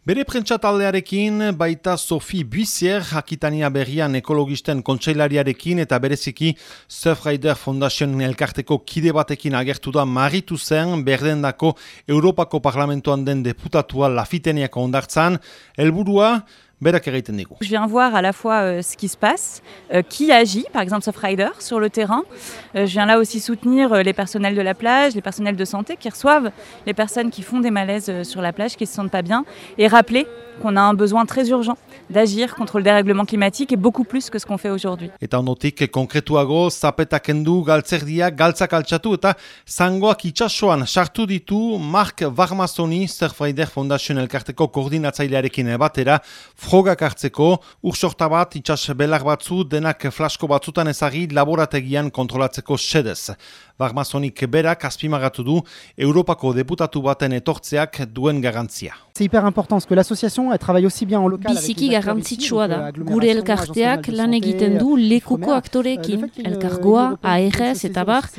Bere prentsataldearekin baita Sophie Buissier, Akitania berrian ekologisten kontseilariarekin eta bereziki Surfrider Foundation elkarteko kide batekin agertu da maritu zen berdendako Europako Parlamentoan den deputatua lafiteniako ondartzan. Helburua, Je viens voir à la fois euh, ce qui se passe, euh, qui agit, par exemple Sofrider, sur le terrain. Euh, je viens là aussi soutenir les personnels de la plage, les personnels de santé qui reçoivent les personnes qui font des malaises sur la plage, qui ne se sentent pas bien, et rappeler qu'on a un besoin très urgent d'agir contre le dérèglement climatique et beaucoup plus que ce qu'on fait aujourd'hui. Eta ondotik konkretuago zapetak endu galtzerdia galtzak altxatu eta zangoak sartu ditu Mark Varmasoni Surfrider Foundation elkarteko koordinatzailearekin batera frogak hartzeko ursorta bat itxas belar batzu denak flasko batzutan ezagi laborategian kontrolatzeko sedez. Varmasonik berak azpimagatu du Europako deputatu baten etortzeak duen garantzia. C'est hyper important que l'association travaille aussi bien en local Biziki garrantzitsua da. Euh, Gure elkarteak lan egiten du euh, lekuko aktoreekin, euh, elkargoa, ARS eta bar,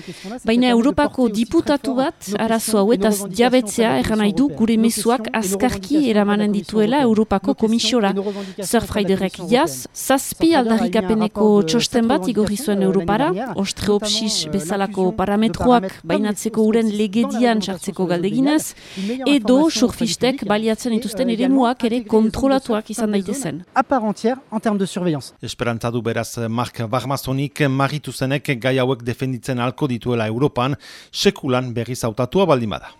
baina Europako diputatu bat arazo hauetaz diabetzea eran nahi du gure mezuak azkarki eramanen dituela Europako komisiora. Surfriderek jaz, zazpi aldarrikapeneko txosten bat igorri zuen Europara, ostreopsis bezalako parametroak bainatzeko uren legedian sartzeko galdeginez, edo surfistek balia baliatzen dituzten eremuak ere kontrolatuak izan daitezen. A part entière en termes de surveillance. Esperantza du beraz Mark Barmasonik maritu zenek gai hauek defenditzen alko dituela Europan, sekulan berriz autatua baldimada.